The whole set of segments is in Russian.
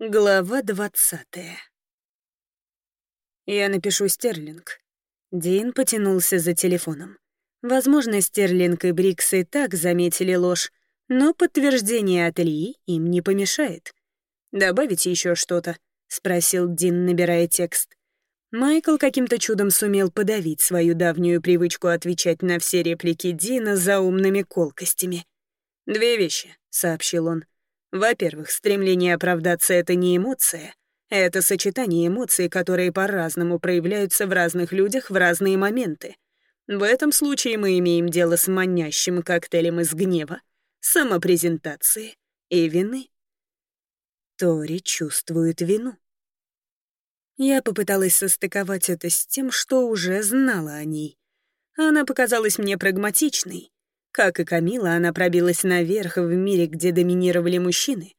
Глава двадцатая. Я напишу Стерлинг. Дин потянулся за телефоном. Возможно, Стерлинг и Брикс и так заметили ложь, но подтверждение от Ли им не помешает. «Добавить еще что-то?» — спросил Дин, набирая текст. Майкл каким-то чудом сумел подавить свою давнюю привычку отвечать на все реплики Дина за умными колкостями. «Две вещи», — сообщил он. Во-первых, стремление оправдаться — это не эмоция. Это сочетание эмоций, которые по-разному проявляются в разных людях в разные моменты. В этом случае мы имеем дело с манящим коктейлем из гнева, самопрезентации и вины. Тори чувствует вину. Я попыталась состыковать это с тем, что уже знала о ней. Она показалась мне прагматичной, как и Камила, она пробилась наверх в мире, где доминировали мужчины.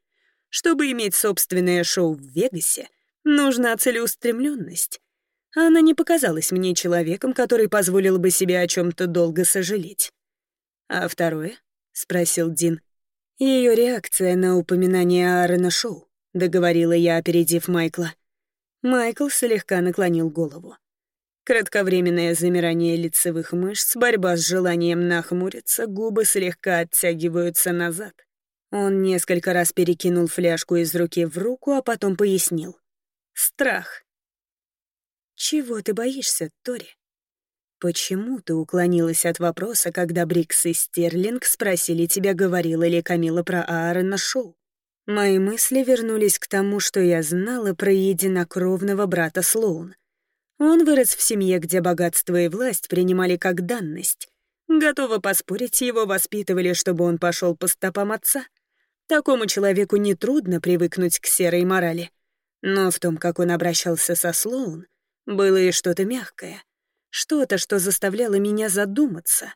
Чтобы иметь собственное шоу в Вегасе, нужна целеустремленность. Она не показалась мне человеком, который позволил бы себе о чем то долго сожалеть. «А второе?» — спросил Дин. Ее реакция на упоминание Аарона Шоу, — договорила я, опередив Майкла. Майкл слегка наклонил голову. Кратковременное замирание лицевых мышц, борьба с желанием нахмуриться, губы слегка оттягиваются назад. Он несколько раз перекинул фляжку из руки в руку, а потом пояснил. Страх. Чего ты боишься, Тори? Почему ты уклонилась от вопроса, когда Брикс и Стерлинг спросили тебя, говорила ли Камила про Аарона Шоу? Мои мысли вернулись к тому, что я знала про единокровного брата Слоун — он вырос в семье, где богатство и власть принимали как данность. Готова поспорить, его воспитывали, чтобы он пошел по стопам отца. Такому человеку нетрудно привыкнуть к серой морали. Но в том, как он обращался со Слоун, было и что-то мягкое. Что-то, что заставляло меня задуматься.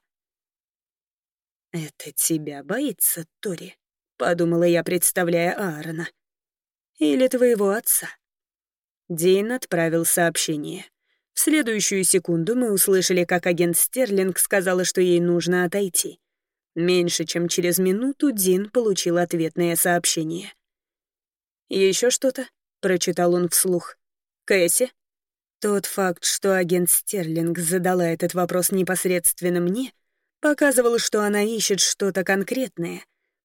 «Это тебя боится, Тори?» — подумала я, представляя Аарона. «Или твоего отца?» Дин отправил сообщение. В следующую секунду мы услышали, как агент Стерлинг сказала, что ей нужно отойти. Меньше чем через минуту Дин получил ответное сообщение. Еще что-то?» — прочитал он вслух. «Кэсси?» Тот факт, что агент Стерлинг задала этот вопрос непосредственно мне, показывал, что она ищет что-то конкретное,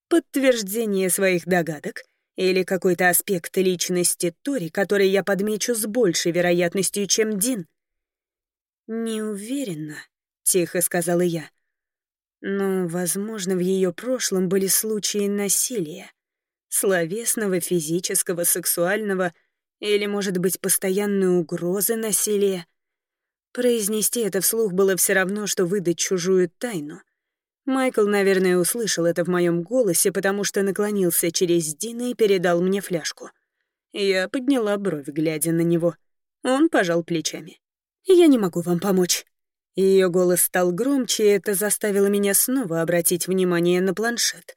подтверждение своих догадок — или какой-то аспект личности Тори, который я подмечу с большей вероятностью, чем Дин? «Не уверена», — тихо сказала я. «Но, возможно, в ее прошлом были случаи насилия. Словесного, физического, сексуального или, может быть, постоянной угрозы насилия. Произнести это вслух было все равно, что выдать чужую тайну — Майкл, наверное, услышал это в моем голосе, потому что наклонился через Дина и передал мне фляжку. Я подняла бровь, глядя на него. Он пожал плечами. «Я не могу вам помочь». Ее голос стал громче, и это заставило меня снова обратить внимание на планшет.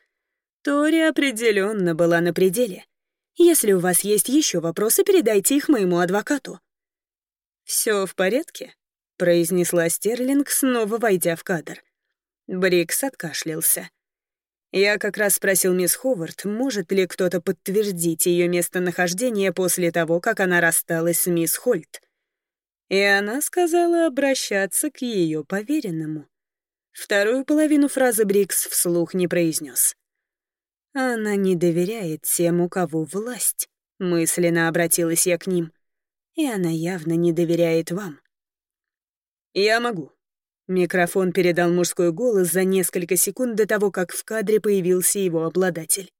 Тори определенно была на пределе. Если у вас есть еще вопросы, передайте их моему адвокату. Все в порядке?» — произнесла Стерлинг, снова войдя в кадр. Брикс откашлялся. Я как раз спросил мисс Ховард, может ли кто-то подтвердить ее местонахождение после того, как она рассталась с мисс Хольт. И она сказала обращаться к ее поверенному. Вторую половину фразы Брикс вслух не произнес. «Она не доверяет тем, у кого власть», — мысленно обратилась я к ним. «И она явно не доверяет вам». «Я могу», Микрофон передал мужской голос за несколько секунд до того, как в кадре появился его обладатель.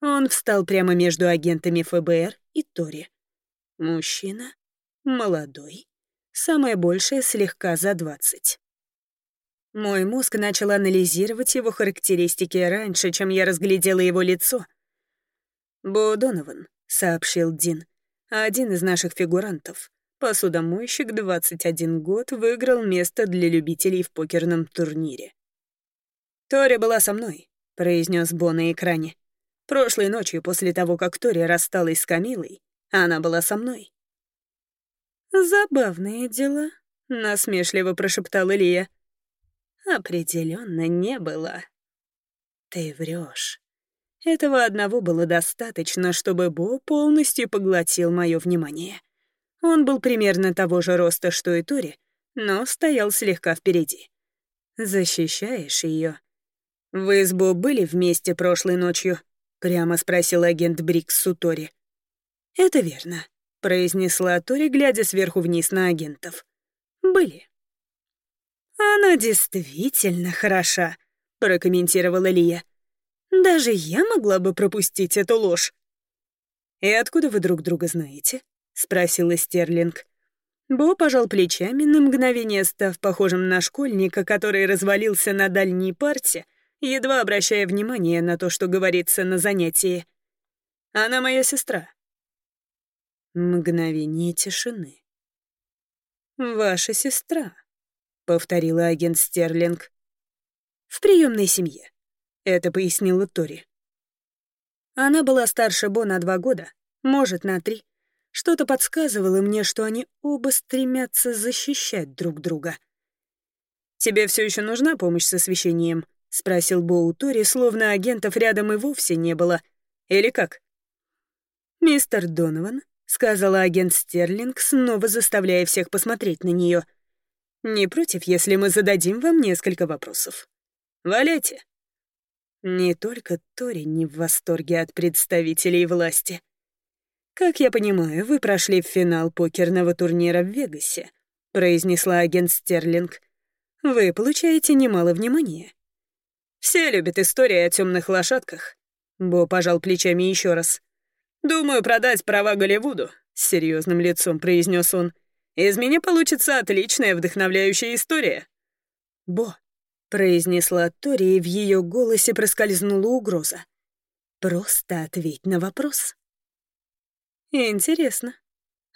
Он встал прямо между агентами ФБР и Тори. Мужчина, молодой, самое большее слегка за двадцать. Мой мозг начал анализировать его характеристики раньше, чем я разглядела его лицо. «Бо Донован», — сообщил Дин, — «один из наших фигурантов. Посудомойщик 21 год выиграл место для любителей в покерном турнире. «Тори была со мной», — произнес Бо на экране. «Прошлой ночью, после того, как Тори рассталась с Камилой, она была со мной». «Забавные дела», — насмешливо прошептал Илья. Определенно не было. «Ты врешь. Этого одного было достаточно, чтобы Бо полностью поглотил мое внимание. Он был примерно того же роста, что и Тори, но стоял слегка впереди. «Защищаешь ее. «Вы с Бо были вместе прошлой ночью?» — прямо спросил агент Брикс Тори. «Это верно», — произнесла Тори, глядя сверху вниз на агентов. «Были». «Она действительно хороша», — прокомментировала Лия. «Даже я могла бы пропустить эту ложь». «И откуда вы друг друга знаете?» — спросила Стерлинг. Бо пожал плечами, на мгновение став похожим на школьника, который развалился на дальней парте, едва обращая внимание на то, что говорится на занятии. «Она моя сестра». Мгновение тишины. «Ваша сестра», — повторила агент Стерлинг. «В приемной семье», — это пояснила Тори. Она была старше Бо на два года, может, на три. Что-то подсказывало мне, что они оба стремятся защищать друг друга. «Тебе все еще нужна помощь с освещением?» — спросил Боу Тори, словно агентов рядом и вовсе не было. «Или как?» «Мистер Донован», — сказала агент Стерлинг, снова заставляя всех посмотреть на нее. «Не против, если мы зададим вам несколько вопросов. Валяйте». Не только Тори не в восторге от представителей власти. «Как я понимаю, вы прошли в финал покерного турнира в Вегасе», — произнесла агент Стерлинг. «Вы получаете немало внимания». «Все любят истории о темных лошадках», — Бо пожал плечами еще раз. «Думаю, продать права Голливуду», — с серьезным лицом произнес он. «Из меня получится отличная вдохновляющая история». «Бо», — произнесла Тори, и в ее голосе проскользнула угроза. «Просто ответь на вопрос». Интересно.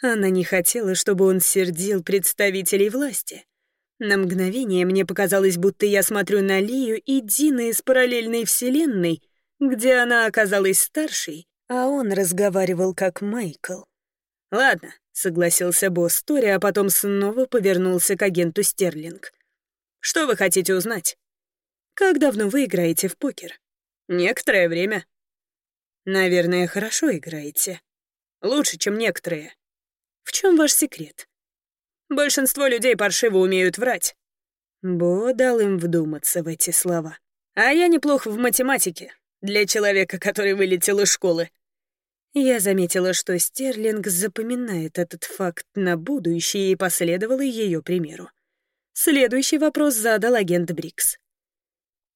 Она не хотела, чтобы он сердил представителей власти. На мгновение мне показалось, будто я смотрю на Лию и Дина из параллельной вселенной, где она оказалась старшей, а он разговаривал как Майкл. «Ладно», — согласился босс Тори, а потом снова повернулся к агенту Стерлинг. «Что вы хотите узнать?» «Как давно вы играете в покер?» «Некоторое время». «Наверное, хорошо играете», Лучше, чем некоторые. В чем ваш секрет? Большинство людей паршиво умеют врать. Бо дал им вдуматься в эти слова. А я неплохо в математике, для человека, который вылетел из школы. Я заметила, что Стерлинг запоминает этот факт на будущее и последовала ее примеру. Следующий вопрос задал агент Брикс.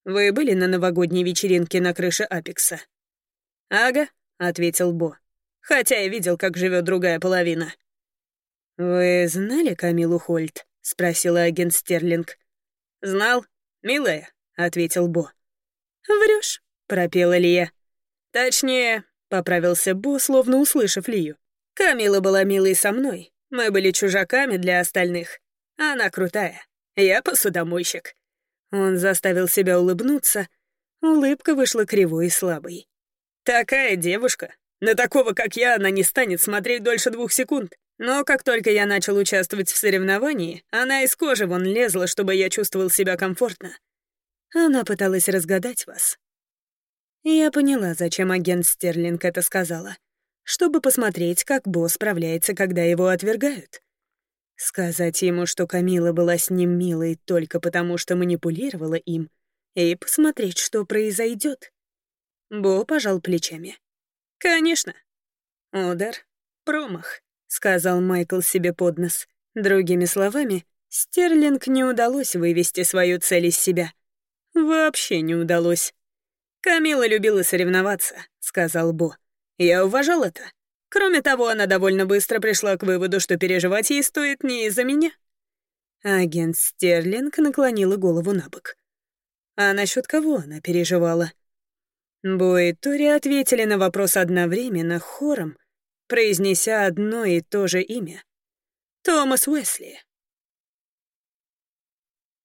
«Вы были на новогодней вечеринке на крыше Апекса?» «Ага», — ответил Бо хотя я видел, как живет другая половина». «Вы знали Камилу Хольт?» — спросила агент Стерлинг. «Знал, милая», — ответил Бо. Врешь, пропела Лия. «Точнее», — поправился Бо, словно услышав Лию. «Камила была милой со мной. Мы были чужаками для остальных. Она крутая. Я посудомойщик». Он заставил себя улыбнуться. Улыбка вышла кривой и слабой. «Такая девушка, на такого, как я, она не станет смотреть дольше двух секунд. Но как только я начал участвовать в соревновании, она из кожи вон лезла, чтобы я чувствовал себя комфортно. Она пыталась разгадать вас. Я поняла, зачем агент Стерлинг это сказала. Чтобы посмотреть, как босс справляется, когда его отвергают. Сказать ему, что Камила была с ним милой только потому, что манипулировала им, и посмотреть, что произойдет. Бо пожал плечами. «Конечно». «Удар. Промах», — сказал Майкл себе под нос. Другими словами, Стерлинг не удалось вывести свою цель из себя. Вообще не удалось. «Камила любила соревноваться», — сказал Бо. «Я уважал это. Кроме того, она довольно быстро пришла к выводу, что переживать ей стоит не из-за меня». Агент Стерлинг наклонила голову на бок. А насчет кого она переживала? Бо и Тори ответили на вопрос одновременно, хором, произнеся одно и то же имя. Томас Уэсли.